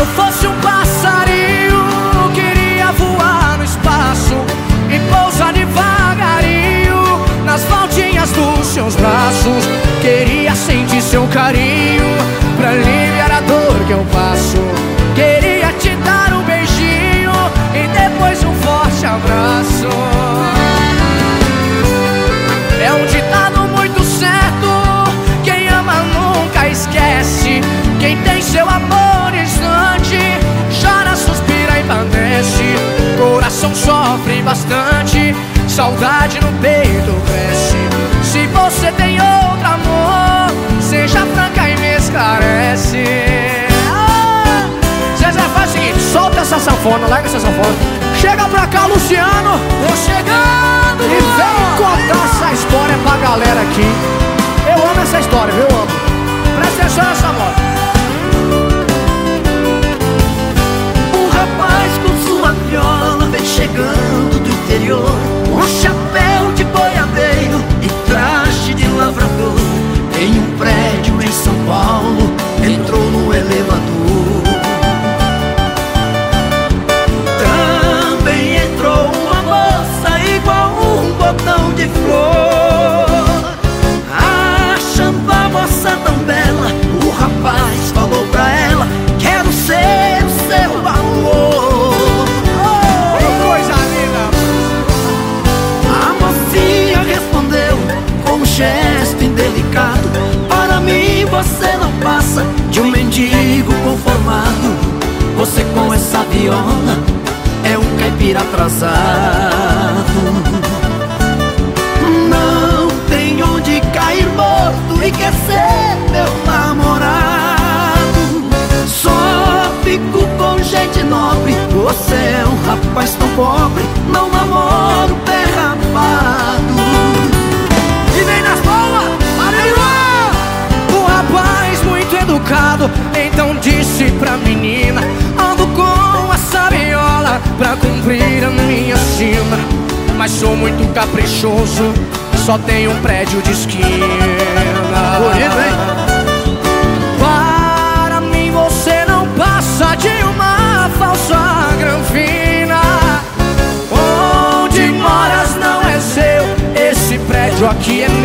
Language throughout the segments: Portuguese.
eu fosse um passarinho, queria voar no espaço e pousar devagarinho nas voltinhas dos seus braços. Queria sentir seu carinho pra aliviar a dor que eu passo. Queria te dar um beijinho e depois um forte abraço. É onde bastante, saudade no peito cresce. Se você tem outro amor, seja franca e me esclarece. Ah! Zezé, faz o seguinte: solta essa sanfona, larga essa sanfona. Chega pra cá, Luciano. Tô chegando, E vem viola é um caipira atrasado Não tem onde cair morto e quer ser meu namorado Só fico com gente nobre Você é um rapaz tão pobre Não namoro pé rapado E vem nas boas. Arriba! O rapaz muito educado, então disse pra menina: sou muito caprichoso, só tenho um prédio de esquina. Bonito, hein? Para mim você não passa de uma falsa granfina Onde moras não é seu, esse prédio aqui é meu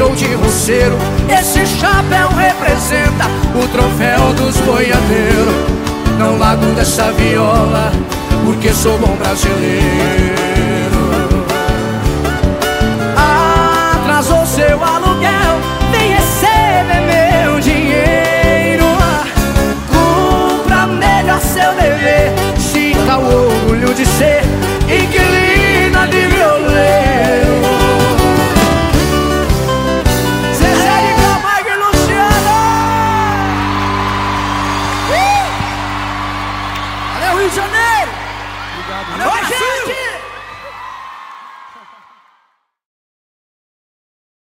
caipira ou de roceiro. Esse chapéu representa o troféu dos boiadeiros. Não largo dessa viola, porque sou bom brasileiro Obrigado, Brasil! Brasil!